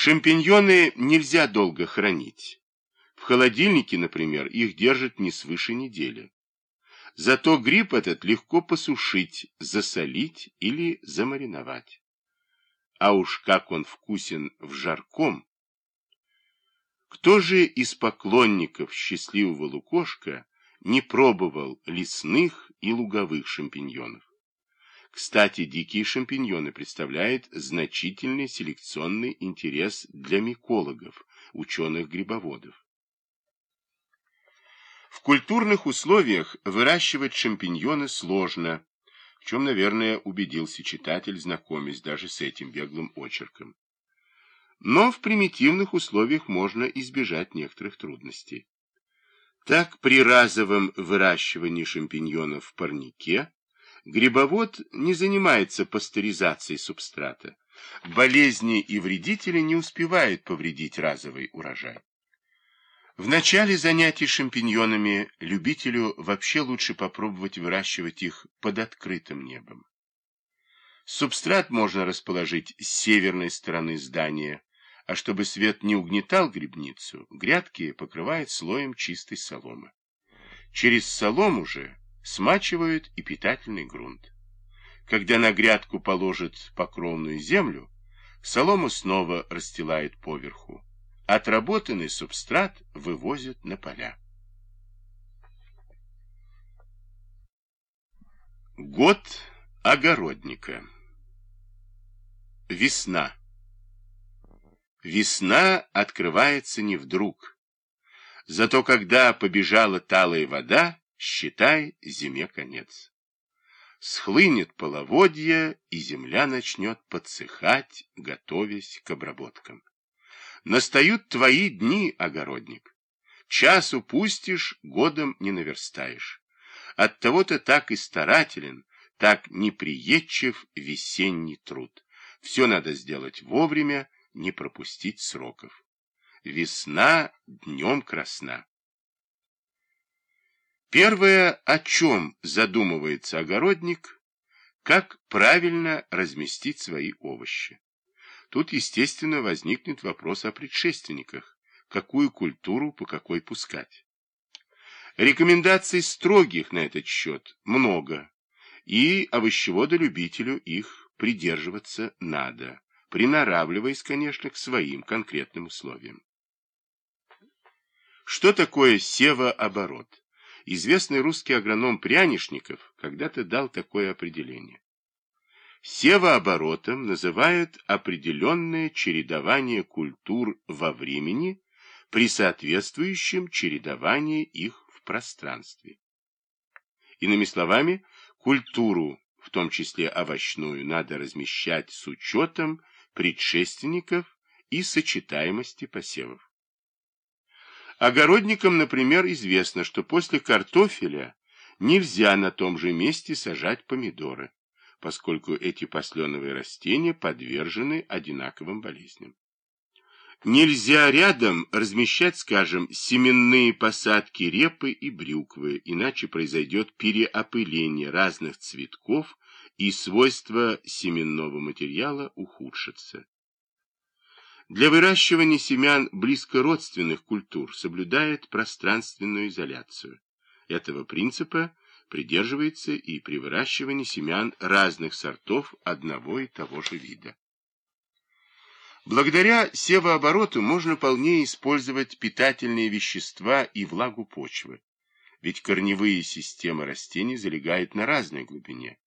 Шампиньоны нельзя долго хранить. В холодильнике, например, их держат не свыше недели. Зато гриб этот легко посушить, засолить или замариновать. А уж как он вкусен в жарком! Кто же из поклонников счастливого лукошка не пробовал лесных и луговых шампиньонов? Кстати, дикие шампиньоны представляют значительный селекционный интерес для микологов, ученых-грибоводов. В культурных условиях выращивать шампиньоны сложно, в чем, наверное, убедился читатель, знакомясь даже с этим беглым очерком. Но в примитивных условиях можно избежать некоторых трудностей. Так, при разовом выращивании шампиньонов в парнике грибовод не занимается пастеризацией субстрата. Болезни и вредители не успевают повредить разовый урожай. В начале занятий шампиньонами любителю вообще лучше попробовать выращивать их под открытым небом. Субстрат можно расположить с северной стороны здания, а чтобы свет не угнетал грибницу, грядки покрывают слоем чистой соломы. Через солому же смачивают и питательный грунт. Когда на грядку положат покровную землю, солому снова расстилают поверху. Отработанный субстрат вывозят на поля. Год огородника. Весна. Весна открывается не вдруг. Зато когда побежала талая вода, считай, зиме конец. Схлынет половодье, и земля начнет подсыхать, готовясь к обработкам. Настают твои дни, огородник. Час упустишь, годом не наверстаешь. Оттого ты так и старателен, так неприетчив весенний труд. Все надо сделать вовремя, не пропустить сроков. Весна днем красна. Первое, о чем задумывается огородник, как правильно разместить свои овощи. Тут, естественно, возникнет вопрос о предшественниках, какую культуру по какой пускать. Рекомендаций строгих на этот счет много, и овощеводолюбителю их придерживаться надо, приноравливаясь, конечно, к своим конкретным условиям. Что такое севооборот? Известный русский агроном Прянишников когда-то дал такое определение. Севооборотом называют определенное чередование культур во времени при соответствующем чередовании их в пространстве. Иными словами, культуру, в том числе овощную, надо размещать с учетом предшественников и сочетаемости посевов. Огородникам, например, известно, что после картофеля нельзя на том же месте сажать помидоры, поскольку эти посленовые растения подвержены одинаковым болезням. Нельзя рядом размещать, скажем, семенные посадки репы и брюквы, иначе произойдет переопыление разных цветков и свойства семенного материала ухудшатся. Для выращивания семян близкородственных культур соблюдает пространственную изоляцию. Этого принципа придерживается и при выращивании семян разных сортов одного и того же вида. Благодаря севообороту можно полнее использовать питательные вещества и влагу почвы, ведь корневые системы растений залегают на разной глубине.